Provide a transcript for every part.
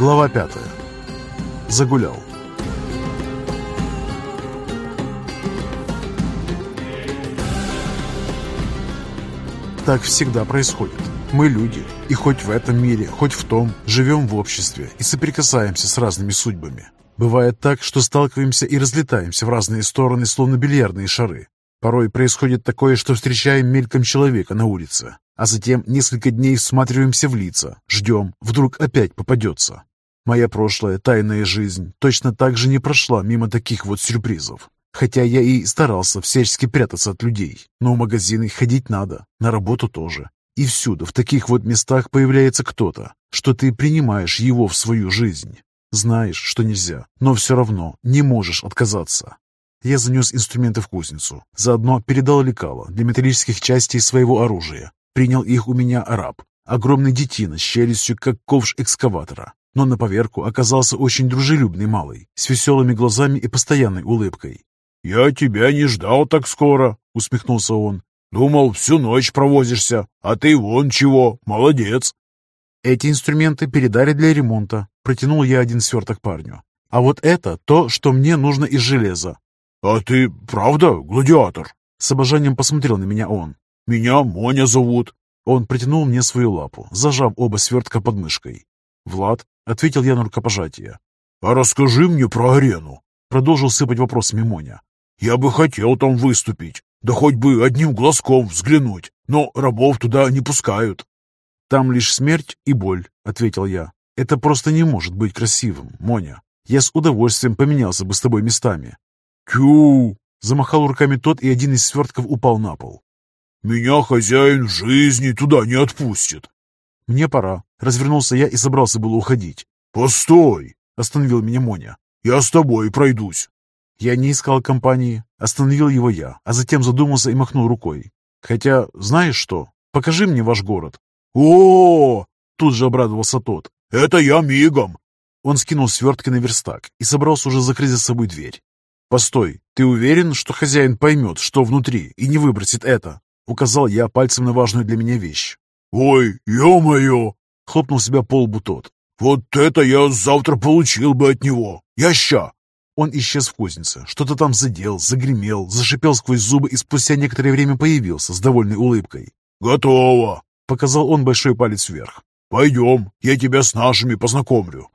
Глава пятая. Загулял. Так всегда происходит. Мы люди, и хоть в этом мире, хоть в том, живем в обществе и соприкасаемся с разными судьбами. Бывает так, что сталкиваемся и разлетаемся в разные стороны, словно бильярдные шары. Порой происходит такое, что встречаем мельком человека на улице, а затем несколько дней всматриваемся в лица, ждем, вдруг опять попадется. Моя прошлая тайная жизнь точно так же не прошла мимо таких вот сюрпризов. Хотя я и старался всячески прятаться от людей, но в магазины ходить надо, на работу тоже. И всюду, в таких вот местах появляется кто-то, что ты принимаешь его в свою жизнь. Знаешь, что нельзя, но все равно не можешь отказаться. Я занес инструменты в кузницу, заодно передал лекала для металлических частей своего оружия. Принял их у меня араб, огромный детина с челюстью, как ковш экскаватора, но на поверку оказался очень дружелюбный малый, с веселыми глазами и постоянной улыбкой. «Я тебя не ждал так скоро», — усмехнулся он. «Думал, всю ночь провозишься, а ты вон чего, молодец». «Эти инструменты передали для ремонта», — протянул я один сверток парню. «А вот это то, что мне нужно из железа». «А ты правда гладиатор?» С обожанием посмотрел на меня он. «Меня Моня зовут». Он протянул мне свою лапу, зажав оба свертка под мышкой. «Влад», — ответил я на рукопожатие. «А расскажи мне про арену», — продолжил сыпать вопросами Моня. «Я бы хотел там выступить, да хоть бы одним глазком взглянуть, но рабов туда не пускают». «Там лишь смерть и боль», — ответил я. «Это просто не может быть красивым, Моня. Я с удовольствием поменялся бы с тобой местами». «Тю!» — замахал руками тот, и один из свертков упал на пол. «Меня хозяин в жизни туда не отпустит». «Мне пора», — развернулся я и собрался было уходить. «Постой!» — остановил меня Моня. «Я с тобой пройдусь». Я не искал компании, остановил его я, а затем задумался и махнул рукой. Хотя, знаешь что, покажи мне ваш город. О, Тут же обрадовался тот. Это я мигом. Он скинул свертки на верстак и собрался уже закрыть за собой дверь. «Постой, ты уверен, что хозяин поймет, что внутри, и не выбросит это?» Указал я пальцем на важную для меня вещь. «Ой, ё-моё!» — хлопнул себя по лбу тот. «Вот это я завтра получил бы от него! Я ща!» Он исчез в кузнице, что-то там задел, загремел, зашипел сквозь зубы и спустя некоторое время появился с довольной улыбкой. «Готово!» — показал он большой палец вверх. «Пойдем, я тебя с нашими познакомлю».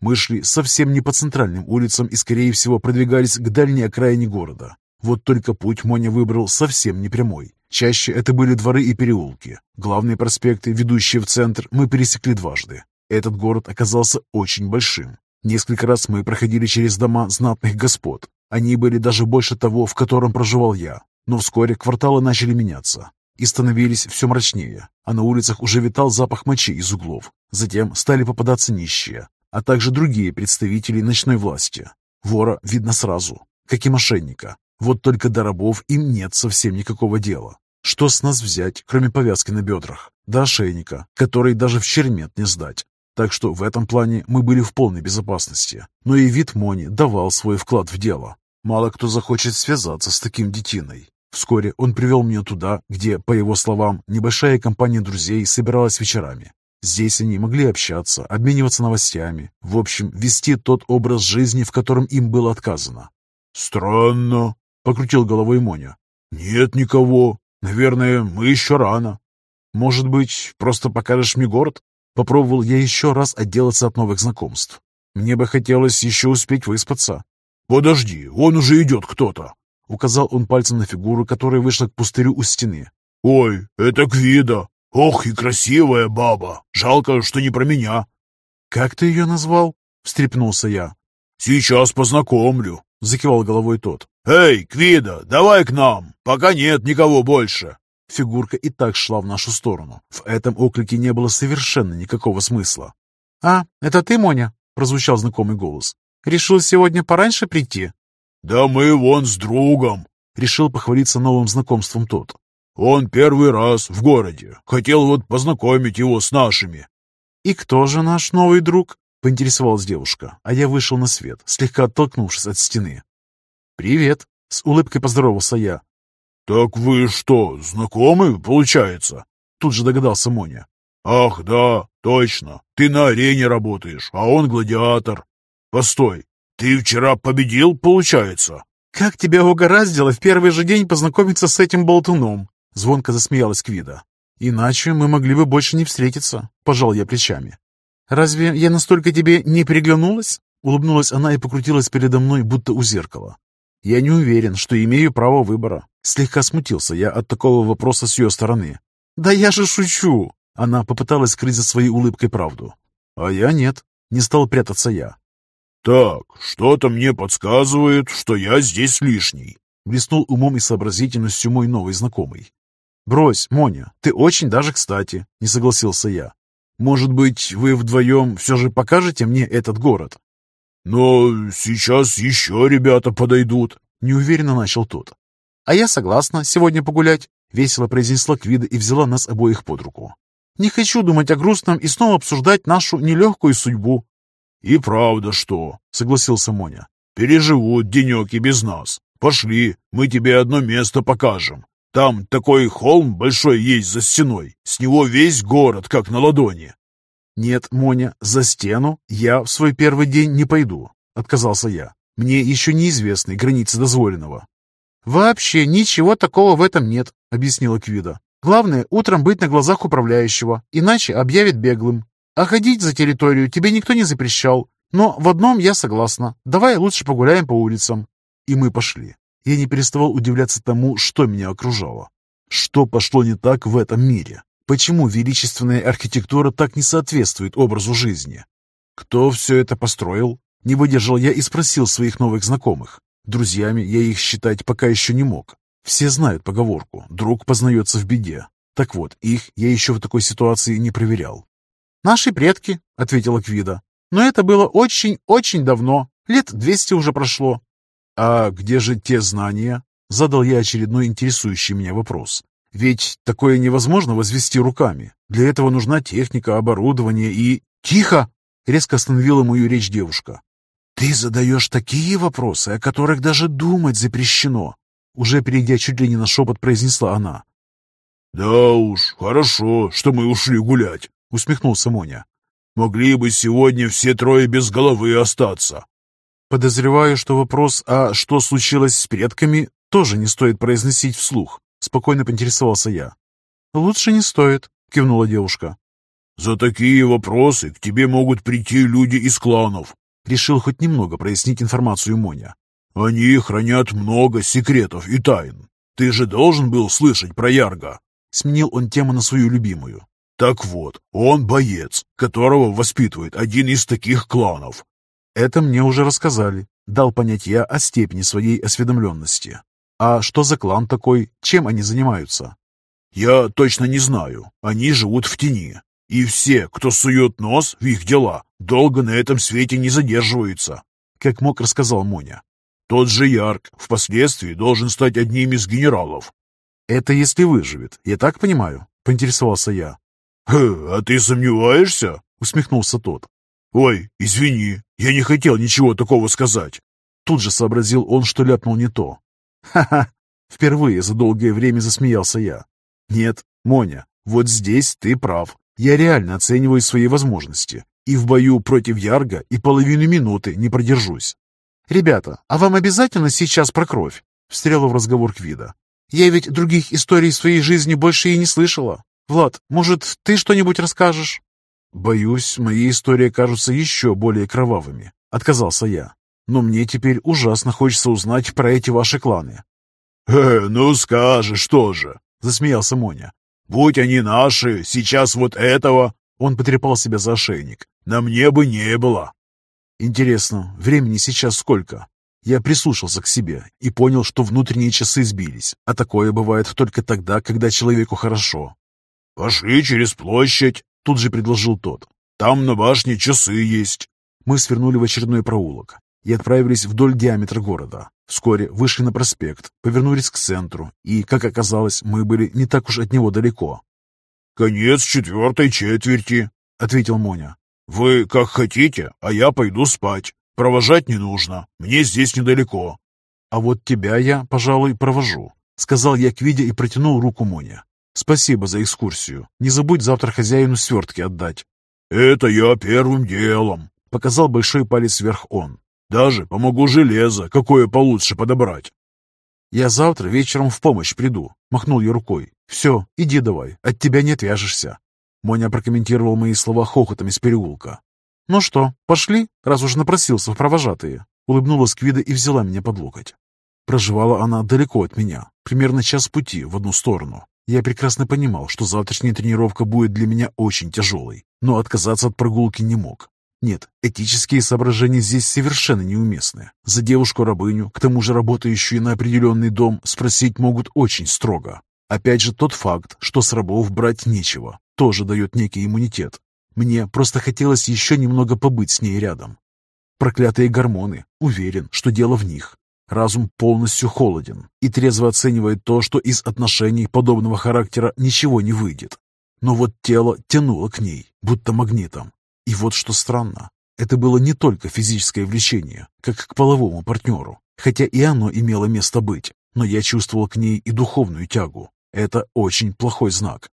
Мы шли совсем не по центральным улицам и, скорее всего, продвигались к дальней окраине города. Вот только путь Моня выбрал совсем не прямой. Чаще это были дворы и переулки. Главные проспекты, ведущие в центр, мы пересекли дважды. Этот город оказался очень большим. Несколько раз мы проходили через дома знатных господ. Они были даже больше того, в котором проживал я. Но вскоре кварталы начали меняться и становились все мрачнее, а на улицах уже витал запах мочи из углов. Затем стали попадаться нищие, а также другие представители ночной власти. Вора видно сразу, как и мошенника. Вот только до рабов им нет совсем никакого дела. Что с нас взять, кроме повязки на бедрах? Да ошейника, который даже в чермет не сдать. Так что в этом плане мы были в полной безопасности. Но и вид Мони давал свой вклад в дело. Мало кто захочет связаться с таким детиной. Вскоре он привел меня туда, где, по его словам, небольшая компания друзей собиралась вечерами. Здесь они могли общаться, обмениваться новостями, в общем, вести тот образ жизни, в котором им было отказано. «Странно», — покрутил головой Моня. «Нет никого. Наверное, мы еще рано». «Может быть, просто покажешь мне город?» Попробовал я еще раз отделаться от новых знакомств. Мне бы хотелось еще успеть выспаться. «Подожди, он уже идет кто-то!» Указал он пальцем на фигуру, которая вышла к пустырю у стены. «Ой, это Квида! Ох, и красивая баба! Жалко, что не про меня!» «Как ты ее назвал?» — встрепенулся я. «Сейчас познакомлю», — закивал головой тот. «Эй, Квида, давай к нам, пока нет никого больше!» Фигурка и так шла в нашу сторону. В этом оклике не было совершенно никакого смысла. «А, это ты, Моня?» — прозвучал знакомый голос. «Решил сегодня пораньше прийти?» «Да мы вон с другом!» — решил похвалиться новым знакомством тот. «Он первый раз в городе. Хотел вот познакомить его с нашими». «И кто же наш новый друг?» — поинтересовалась девушка, а я вышел на свет, слегка оттолкнувшись от стены. «Привет!» — с улыбкой поздоровался я. «Так вы что, знакомы, получается?» Тут же догадался Моня. «Ах, да, точно. Ты на арене работаешь, а он гладиатор. Постой, ты вчера победил, получается?» «Как тебя угораздило в первый же день познакомиться с этим болтуном?» Звонко засмеялась Квида. «Иначе мы могли бы больше не встретиться», — пожал я плечами. «Разве я настолько тебе не приглянулась?» Улыбнулась она и покрутилась передо мной, будто у зеркала. «Я не уверен, что имею право выбора». Слегка смутился я от такого вопроса с ее стороны. «Да я же шучу!» Она попыталась скрыть за своей улыбкой правду. «А я нет. Не стал прятаться я». «Так, что-то мне подсказывает, что я здесь лишний», блеснул умом и сообразительностью мой новый знакомый. «Брось, Моня, ты очень даже кстати», — не согласился я. «Может быть, вы вдвоем все же покажете мне этот город?» «Но сейчас еще ребята подойдут», — неуверенно начал тот. «А я согласна сегодня погулять», — весело произнесла Квида и взяла нас обоих под руку. «Не хочу думать о грустном и снова обсуждать нашу нелегкую судьбу». «И правда что?» — согласился Моня. «Переживут денек и без нас. Пошли, мы тебе одно место покажем. Там такой холм большой есть за стеной. С него весь город как на ладони. «Нет, Моня, за стену я в свой первый день не пойду», — отказался я. «Мне еще неизвестны границы дозволенного». «Вообще ничего такого в этом нет», — объяснила Квида. «Главное, утром быть на глазах управляющего, иначе объявят беглым. А ходить за территорию тебе никто не запрещал. Но в одном я согласна. Давай лучше погуляем по улицам». И мы пошли. Я не переставал удивляться тому, что меня окружало. Что пошло не так в этом мире? Почему величественная архитектура так не соответствует образу жизни? Кто все это построил? Не выдержал я и спросил своих новых знакомых. Друзьями я их считать пока еще не мог. Все знают поговорку «друг познается в беде». Так вот, их я еще в такой ситуации не проверял. «Наши предки», — ответила Квида. «Но это было очень-очень давно. Лет двести уже прошло. «А где же те знания?» — задал я очередной интересующий меня вопрос. «Ведь такое невозможно возвести руками. Для этого нужна техника, оборудование и...» «Тихо!» — резко остановила мою речь девушка. «Ты задаешь такие вопросы, о которых даже думать запрещено!» Уже перейдя чуть ли не на шепот, произнесла она. «Да уж, хорошо, что мы ушли гулять», — усмехнулся Моня. «Могли бы сегодня все трое без головы остаться. Подозреваю, что вопрос «а что случилось с предками» тоже не стоит произносить вслух. Спокойно поинтересовался я. «Лучше не стоит», — кивнула девушка. «За такие вопросы к тебе могут прийти люди из кланов», — решил хоть немного прояснить информацию Моня. «Они хранят много секретов и тайн. Ты же должен был слышать про Ярга». Сменил он тему на свою любимую. «Так вот, он боец, которого воспитывает один из таких кланов. Это мне уже рассказали. Дал понять я о степени своей осведомленности. А что за клан такой? Чем они занимаются? Я точно не знаю. Они живут в тени. И все, кто сует нос в их дела, долго на этом свете не задерживаются. Как мог рассказал Моня. Тот же Ярк впоследствии должен стать одним из генералов. Это если выживет, я так понимаю? Поинтересовался я. «А ты сомневаешься?» — усмехнулся тот. «Ой, извини, я не хотел ничего такого сказать». Тут же сообразил он, что ляпнул не то. «Ха-ха!» Впервые за долгое время засмеялся я. «Нет, Моня, вот здесь ты прав. Я реально оцениваю свои возможности. И в бою против Ярга и половину минуты не продержусь». «Ребята, а вам обязательно сейчас про кровь?» Встряла в разговор Квида. «Я ведь других историй своей жизни больше и не слышала. Влад, может, ты что-нибудь расскажешь?» «Боюсь, мои истории кажутся еще более кровавыми», — отказался я. «Но мне теперь ужасно хочется узнать про эти ваши кланы». «Э, ну скажешь тоже», — засмеялся Моня. «Будь они наши, сейчас вот этого...» Он потрепал себя за ошейник. «На мне бы не было». «Интересно, времени сейчас сколько?» Я прислушался к себе и понял, что внутренние часы сбились, а такое бывает только тогда, когда человеку хорошо. «Пошли через площадь», Тут же предложил тот. «Там на башне часы есть». Мы свернули в очередной проулок и отправились вдоль диаметра города. Вскоре вышли на проспект, повернулись к центру, и, как оказалось, мы были не так уж от него далеко. «Конец четвертой четверти», — ответил Моня. «Вы как хотите, а я пойду спать. Провожать не нужно, мне здесь недалеко». «А вот тебя я, пожалуй, провожу», — сказал я к Виде и протянул руку Моня. Спасибо за экскурсию. Не забудь завтра хозяину свертки отдать. Это я первым делом, показал большой палец вверх он. Даже помогу железо, какое получше подобрать. Я завтра вечером в помощь приду, махнул я рукой. Все, иди давай, от тебя не отвяжешься. Моня прокомментировал мои слова хохотом из переулка. «Ну что, пошли, раз уж напросился в провожатые?» Улыбнулась Квида и взяла меня под локоть. Проживала она далеко от меня, примерно час пути в одну сторону. Я прекрасно понимал, что завтрашняя тренировка будет для меня очень тяжелой, но отказаться от прогулки не мог. Нет, этические соображения здесь совершенно неуместны. За девушку-рабыню, к тому же работающую на определенный дом, спросить могут очень строго. Опять же, тот факт, что с рабов брать нечего, тоже дает некий иммунитет. Мне просто хотелось еще немного побыть с ней рядом. Проклятые гормоны. Уверен, что дело в них. Разум полностью холоден и трезво оценивает то, что из отношений подобного характера ничего не выйдет. Но вот тело тянуло к ней, будто магнитом. И вот что странно, это было не только физическое влечение, как к половому партнеру, хотя и оно имело место быть, но я чувствовал к ней и духовную тягу. Это очень плохой знак.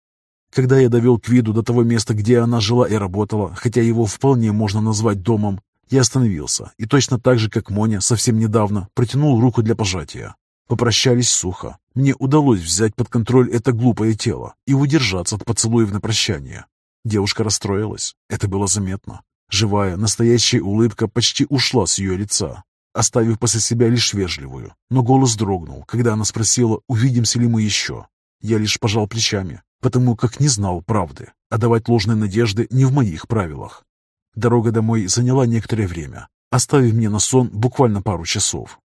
Когда я довел Квиду до того места, где она жила и работала, хотя его вполне можно назвать домом, я остановился и точно так же, как Моня совсем недавно, протянул руку для пожатия. Попрощались сухо. Мне удалось взять под контроль это глупое тело и удержаться от поцелуев на прощание. Девушка расстроилась. Это было заметно. Живая, настоящая улыбка почти ушла с ее лица, оставив после себя лишь вежливую. Но голос дрогнул, когда она спросила, увидимся ли мы еще. Я лишь пожал плечами, потому как не знал правды, а давать ложные надежды не в моих правилах. Дорога домой заняла некоторое время, оставив мне на сон буквально пару часов.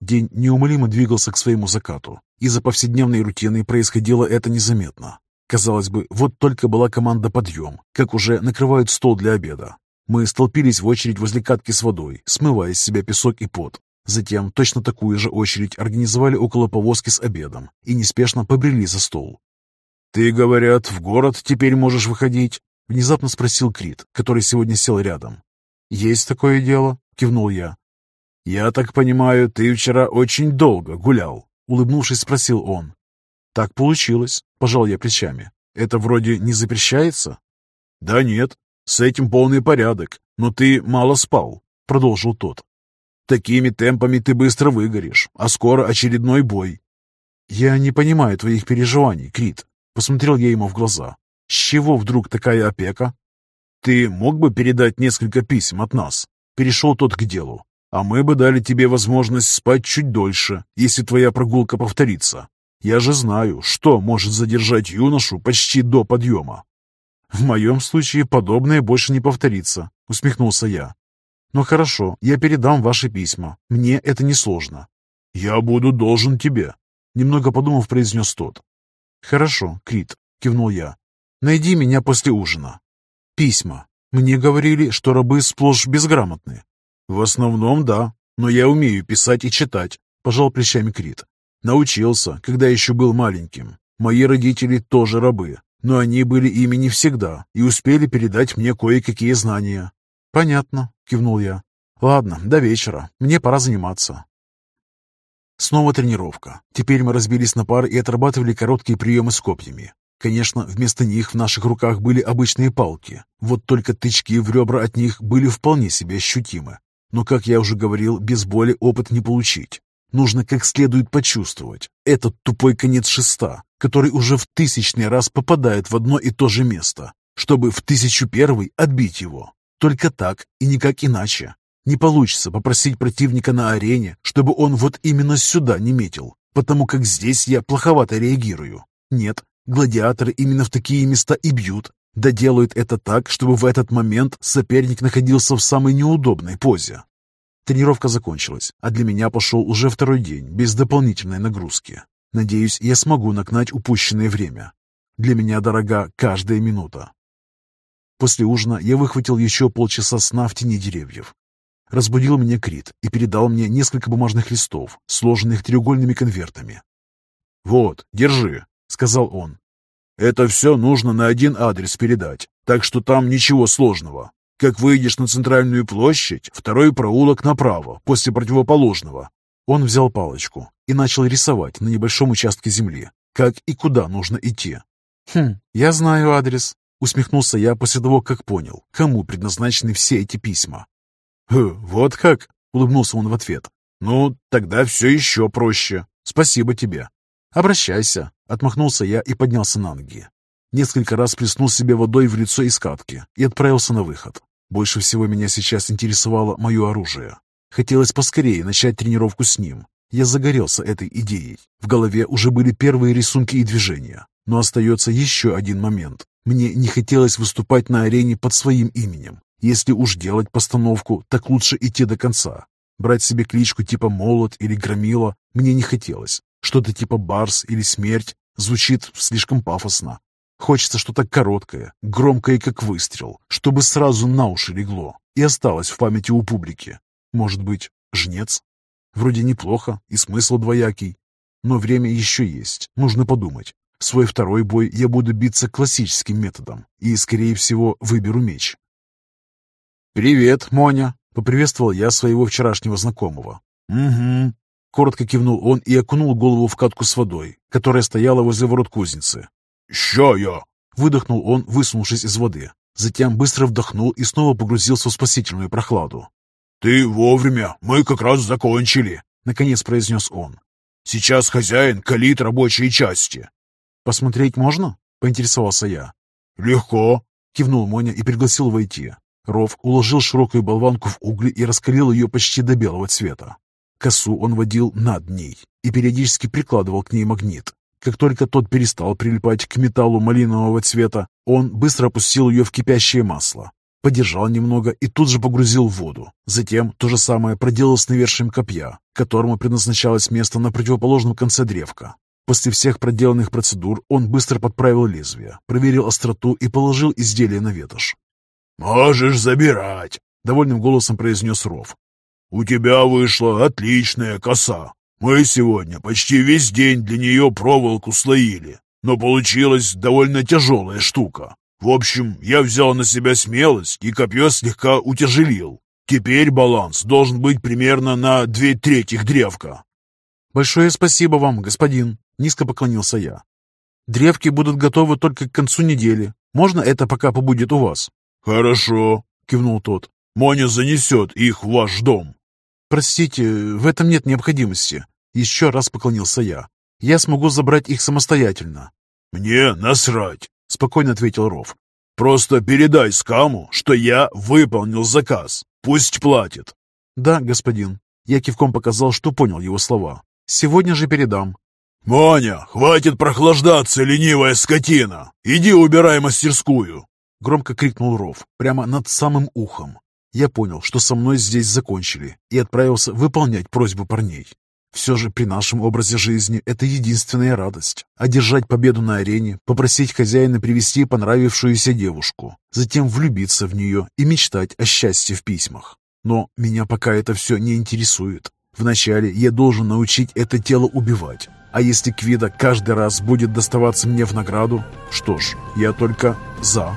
День неумолимо двигался к своему закату. Из-за повседневной рутины происходило это незаметно. Казалось бы, вот только была команда «Подъем», как уже накрывают стол для обеда. Мы столпились в очередь возле катки с водой, смывая с себя песок и пот. Затем точно такую же очередь организовали около повозки с обедом и неспешно побрели за стол. «Ты, говорят, в город теперь можешь выходить?» — внезапно спросил Крит, который сегодня сел рядом. «Есть такое дело», — кивнул я. «Я так понимаю, ты вчера очень долго гулял?» — улыбнувшись, спросил он. «Так получилось», — пожал я плечами. «Это вроде не запрещается?» «Да нет, с этим полный порядок, но ты мало спал», — продолжил тот. Такими темпами ты быстро выгоришь, а скоро очередной бой. Я не понимаю твоих переживаний, Крит. Посмотрел я ему в глаза. С чего вдруг такая опека? Ты мог бы передать несколько писем от нас? Перешел тот к делу. А мы бы дали тебе возможность спать чуть дольше, если твоя прогулка повторится. Я же знаю, что может задержать юношу почти до подъема. В моем случае подобное больше не повторится, усмехнулся я. «Ну хорошо, я передам ваши письма. Мне это несложно». «Я буду должен тебе», — немного подумав, произнес тот. «Хорошо, Крит», — кивнул я. «Найди меня после ужина». «Письма. Мне говорили, что рабы сплошь безграмотны». «В основном, да, но я умею писать и читать», — пожал плечами Крит. «Научился, когда еще был маленьким. Мои родители тоже рабы, но они были ими не всегда и успели передать мне кое-какие знания. «Понятно», — кивнул я. «Ладно, до вечера. Мне пора заниматься». Снова тренировка. Теперь мы разбились на пары и отрабатывали короткие приемы с копьями. Конечно, вместо них в наших руках были обычные палки. Вот только тычки в ребра от них были вполне себе ощутимы. Но, как я уже говорил, без боли опыт не получить. Нужно как следует почувствовать этот тупой конец шеста, который уже в тысячный раз попадает в одно и то же место, чтобы в тысячу первый отбить его. Только так и никак иначе. Не получится попросить противника на арене, чтобы он вот именно сюда не метил, потому как здесь я плоховато реагирую. Нет, гладиаторы именно в такие места и бьют, да делают это так, чтобы в этот момент соперник находился в самой неудобной позе. Тренировка закончилась, а для меня пошел уже второй день без дополнительной нагрузки. Надеюсь, я смогу нагнать упущенное время. Для меня дорога каждая минута. После ужина я выхватил еще полчаса сна в тени деревьев. Разбудил меня Крит и передал мне несколько бумажных листов, сложенных треугольными конвертами. «Вот, держи», — сказал он. «Это все нужно на один адрес передать, так что там ничего сложного. Как выйдешь на центральную площадь, второй проулок направо, после противоположного. Он взял палочку и начал рисовать на небольшом участке земли, как и куда нужно идти. «Хм, я знаю адрес», — усмехнулся я после того, как понял, кому предназначены все эти письма. «Вот как?» — улыбнулся он в ответ. «Ну, тогда все еще проще. Спасибо тебе». «Обращайся», — отмахнулся я и поднялся на ноги. Несколько раз плеснул себе водой в лицо из катки и отправился на выход. Больше всего меня сейчас интересовало мое оружие. Хотелось поскорее начать тренировку с ним. Я загорелся этой идеей. В голове уже были первые рисунки и движения. Но остается еще один момент. Мне не хотелось выступать на арене под своим именем. Если уж делать постановку, так лучше идти до конца. Брать себе кличку типа Молот или Громила мне не хотелось. Что-то типа Барс или Смерть звучит слишком пафосно. Хочется что-то короткое, громкое, как выстрел, чтобы сразу на уши легло и осталось в памяти у публики. Может быть, жнец? Вроде неплохо и смысл двоякий. Но время еще есть, нужно подумать. Свой второй бой я буду биться классическим методом и, скорее всего, выберу меч. «Привет, Моня!» — поприветствовал я своего вчерашнего знакомого. «Угу», Коротко кивнул он и окунул голову в катку с водой, которая стояла возле ворот кузницы. «Ща я!» — выдохнул он, высунувшись из воды. Затем быстро вдохнул и снова погрузился в спасительную прохладу. «Ты вовремя, мы как раз закончили», — наконец произнес он. «Сейчас хозяин калит рабочие части». «Посмотреть можно?» — поинтересовался я. «Легко», — кивнул Моня и пригласил войти. Ров уложил широкую болванку в угли и раскалил ее почти до белого цвета. Косу он водил над ней и периодически прикладывал к ней магнит. Как только тот перестал прилипать к металлу малинового цвета, он быстро опустил ее в кипящее масло, подержал немного и тут же погрузил в воду. Затем то же самое проделал с навершием копья, которому предназначалось место на противоположном конце древка. После всех проделанных процедур он быстро подправил лезвие, проверил остроту и положил изделие на ветошь. «Можешь забирать», — довольным голосом произнес Ров. «У тебя вышла отличная коса. Мы сегодня почти весь день для нее проволоку слоили, но получилась довольно тяжелая штука. В общем, я взял на себя смелость и копье слегка утяжелил. Теперь баланс должен быть примерно на две трети древка». «Большое спасибо вам, господин», — низко поклонился я. «Древки будут готовы только к концу недели. Можно это пока побудет у вас?» «Хорошо», — кивнул тот. «Моня занесет их в ваш дом». «Простите, в этом нет необходимости». Еще раз поклонился я. «Я смогу забрать их самостоятельно». «Мне насрать», — спокойно ответил Ров. «Просто передай Скаму, что я выполнил заказ. Пусть платит». «Да, господин». Я кивком показал, что понял его слова. «Сегодня же передам». «Моня, хватит прохлаждаться, ленивая скотина! Иди убирай мастерскую!» Громко крикнул Ров, прямо над самым ухом. Я понял, что со мной здесь закончили, и отправился выполнять просьбу парней. Все же при нашем образе жизни это единственная радость. Одержать победу на арене, попросить хозяина привести понравившуюся девушку, затем влюбиться в нее и мечтать о счастье в письмах. Но меня пока это все не интересует. Вначале я должен научить это тело убивать. А если Квида каждый раз будет доставаться мне в награду, что ж, я только за.